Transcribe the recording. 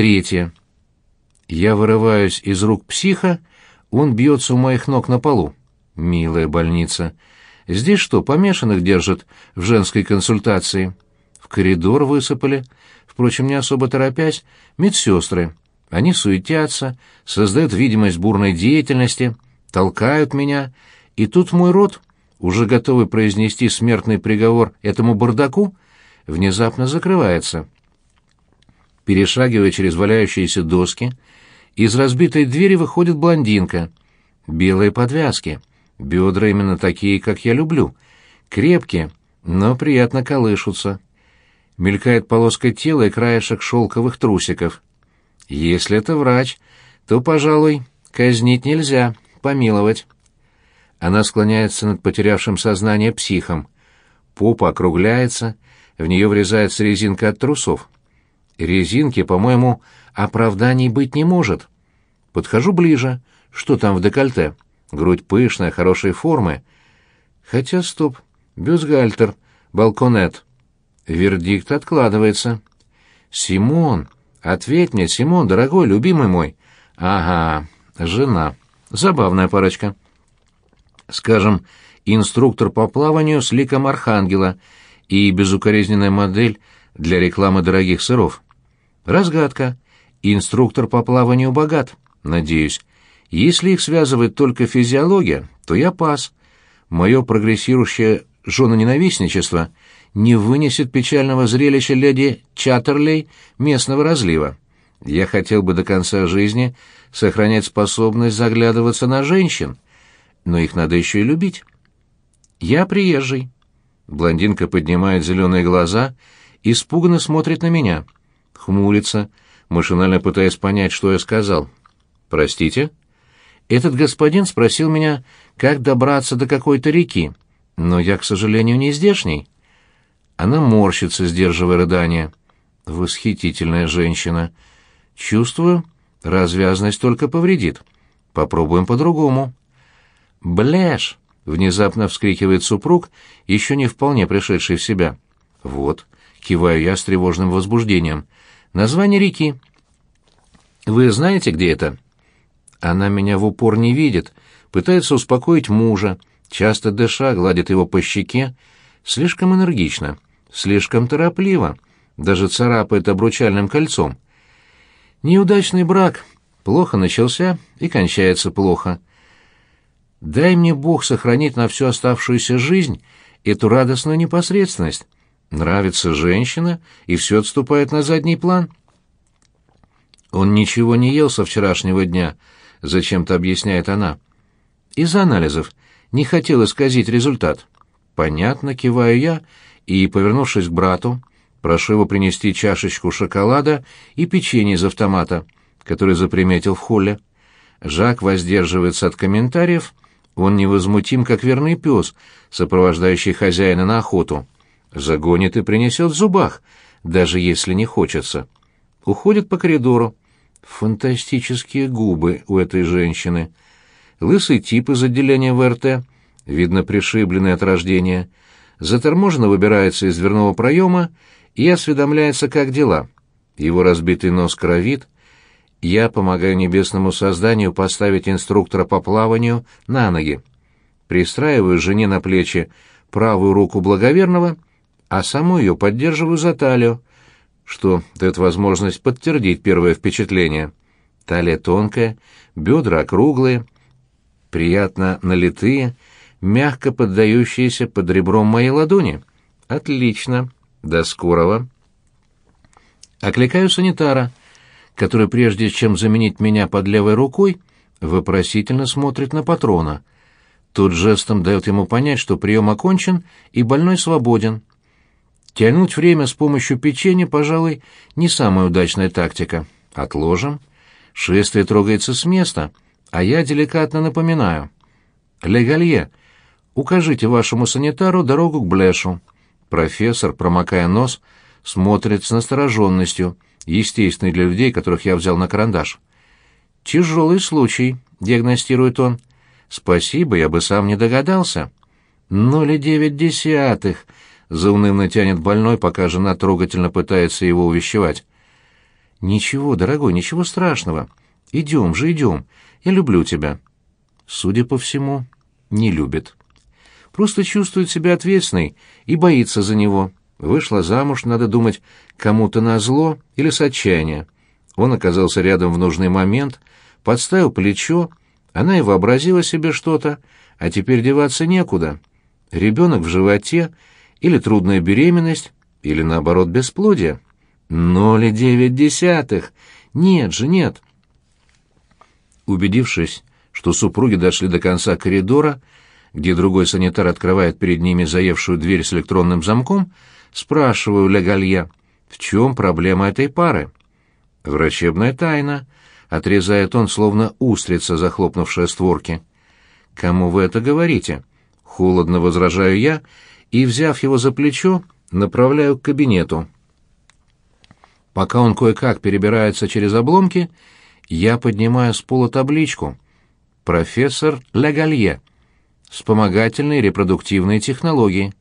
Третье. Я вырываюсь из рук психа, он бьется у моих ног на полу. Милая больница. Здесь что, помешанных держат в женской консультации? В коридор высыпали. Впрочем, не особо торопясь, медсестры. Они суетятся, создают видимость бурной деятельности, толкают меня, и тут мой рот, уже готовый произнести смертный приговор этому бардаку, внезапно закрывается. Перешагивая через валяющиеся доски, из разбитой двери выходит блондинка. Белые подвязки, бедра именно такие, как я люблю, крепкие, но приятно колышутся. Мелькает полоска тела и краешек шелковых трусиков. Если это врач, то, пожалуй, казнить нельзя, помиловать. Она склоняется над потерявшим сознание психом. Попа округляется, в нее врезается резинка от трусов. Резинки, по-моему, оправданий быть не может. Подхожу ближе. Что там в декольте? Грудь пышная, хорошей формы. Хотя, стоп. Бюстгальтер, балконет. Вердикт откладывается. «Симон! Ответь мне, Симон, дорогой, любимый мой!» «Ага, жена. Забавная парочка» скажем, инструктор по плаванию с ликом архангела и безукоризненная модель для рекламы дорогих сыров. Разгадка. Инструктор по плаванию богат, надеюсь. Если их связывает только физиология, то я пас. Мое прогрессирующее женоненавистничество не вынесет печального зрелища леди Чаттерлей местного разлива. Я хотел бы до конца жизни сохранять способность заглядываться на женщин — но их надо еще и любить. Я приезжий. Блондинка поднимает зеленые глаза, испуганно смотрит на меня. Хмурится, машинально пытаясь понять, что я сказал. «Простите?» Этот господин спросил меня, как добраться до какой-то реки, но я, к сожалению, не здешний. Она морщится, сдерживая рыдание. Восхитительная женщина. Чувствую, развязность только повредит. Попробуем по-другому. «Бляш!» — внезапно вскрикивает супруг, еще не вполне пришедший в себя. «Вот», — киваю я с тревожным возбуждением, — «название реки». «Вы знаете, где это?» Она меня в упор не видит, пытается успокоить мужа, часто дыша, гладит его по щеке, слишком энергично, слишком торопливо, даже царапает обручальным кольцом. Неудачный брак плохо начался и кончается плохо. Дай мне Бог сохранить на всю оставшуюся жизнь эту радостную непосредственность. Нравится женщина, и все отступает на задний план. Он ничего не ел со вчерашнего дня, зачем-то объясняет она. Из анализов не хотел исказить результат. Понятно, киваю я, и, повернувшись к брату, прошу его принести чашечку шоколада и печенье из автомата, который заприметил в холле. Жак воздерживается от комментариев, он невозмутим, как верный пес, сопровождающий хозяина на охоту. Загонит и принесет в зубах, даже если не хочется. Уходит по коридору. Фантастические губы у этой женщины. Лысый тип из отделения ВРТ, видно пришибленный от рождения, заторможенно выбирается из дверного проема и осведомляется, как дела. Его разбитый нос кровит, я помогаю небесному созданию поставить инструктора по плаванию на ноги. Пристраиваю жене на плечи правую руку благоверного, а саму ее поддерживаю за талию, что дает возможность подтвердить первое впечатление. Талия тонкая, бедра округлые, приятно налитые, мягко поддающиеся под ребром моей ладони. Отлично. До скорого. Окликаю санитара который, прежде чем заменить меня под левой рукой, вопросительно смотрит на патрона. Тот жестом дает ему понять, что прием окончен и больной свободен. Тянуть время с помощью печенья, пожалуй, не самая удачная тактика. Отложим. Шествие трогается с места, а я деликатно напоминаю. «Легалье, укажите вашему санитару дорогу к Блэшу». Профессор, промокая нос, смотрит с настороженностью — естественный для людей, которых я взял на карандаш. «Тяжелый случай», — диагностирует он. «Спасибо, я бы сам не догадался». «Ноль девять десятых», — заунывно тянет больной, пока жена трогательно пытается его увещевать. «Ничего, дорогой, ничего страшного. Идем же, идем. Я люблю тебя». Судя по всему, не любит. Просто чувствует себя ответственной и боится за него. Вышла замуж, надо думать, кому-то на зло или с отчаяния. Он оказался рядом в нужный момент, подставил плечо, она и вообразила себе что-то, а теперь деваться некуда. Ребенок в животе, или трудная беременность, или, наоборот, бесплодие. Ноль и девять десятых. Нет же, нет. Убедившись, что супруги дошли до конца коридора, где другой санитар открывает перед ними заевшую дверь с электронным замком, спрашиваю Легалье, в чем проблема этой пары? Врачебная тайна, отрезает он, словно устрица, захлопнувшая створки. Кому вы это говорите? Холодно возражаю я и, взяв его за плечо, направляю к кабинету. Пока он кое-как перебирается через обломки, я поднимаю с пола табличку «Профессор Легалье. Вспомогательные репродуктивные технологии».